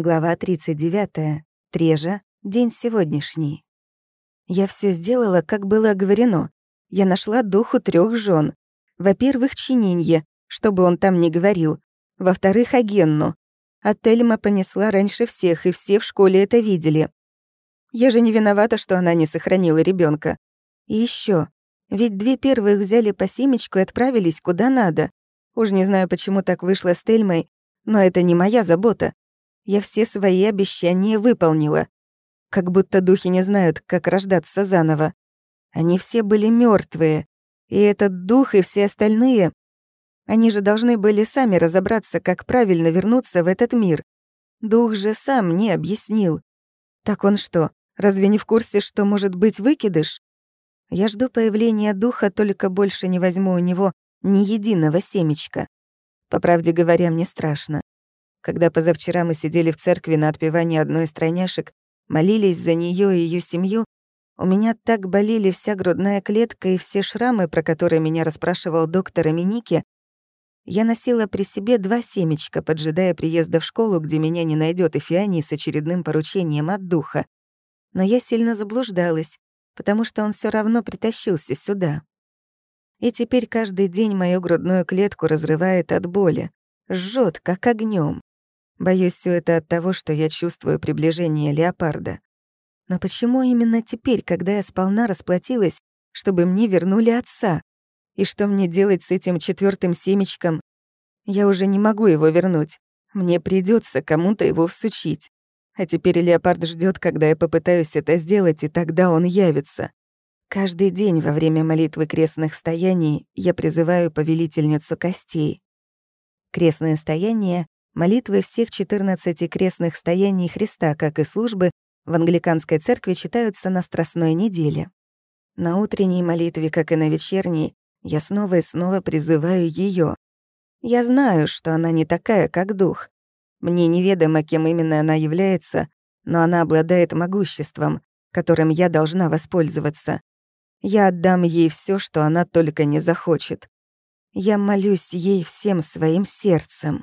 Глава 39. Трежа. День сегодняшний. Я все сделала, как было оговорено. Я нашла духу трех жен. Во-первых, Чининье, чтобы он там не говорил. Во-вторых, Агенну. А Тельма понесла раньше всех, и все в школе это видели. Я же не виновата, что она не сохранила ребенка. И еще, ведь две первых взяли по семечку и отправились куда надо. Уж не знаю, почему так вышло с Тельмой, но это не моя забота. Я все свои обещания выполнила. Как будто духи не знают, как рождаться заново. Они все были мертвые, И этот дух, и все остальные... Они же должны были сами разобраться, как правильно вернуться в этот мир. Дух же сам мне объяснил. Так он что, разве не в курсе, что может быть выкидыш? Я жду появления духа, только больше не возьму у него ни единого семечка. По правде говоря, мне страшно. Когда позавчера мы сидели в церкви на отпевании одной из тройняшек, молились за нее и ее семью, у меня так болели вся грудная клетка и все шрамы, про которые меня расспрашивал доктор Аминики, я носила при себе два семечка, поджидая приезда в школу, где меня не найдет Эфианий с очередным поручением от духа. Но я сильно заблуждалась, потому что он все равно притащился сюда. И теперь каждый день мою грудную клетку разрывает от боли, жжет как огнем. Боюсь, все это от того, что я чувствую приближение леопарда. Но почему именно теперь, когда я сполна расплатилась, чтобы мне вернули отца? И что мне делать с этим четвертым семечком? Я уже не могу его вернуть. Мне придется кому-то его всучить. А теперь леопард ждет, когда я попытаюсь это сделать, и тогда он явится. Каждый день во время молитвы крестных стояний я призываю повелительницу костей. Крестное стояние Молитвы всех 14 крестных стояний Христа, как и службы, в англиканской церкви читаются на Страстной неделе. На утренней молитве, как и на вечерней, я снова и снова призываю ее. Я знаю, что она не такая, как дух. Мне неведомо, кем именно она является, но она обладает могуществом, которым я должна воспользоваться. Я отдам ей все, что она только не захочет. Я молюсь ей всем своим сердцем.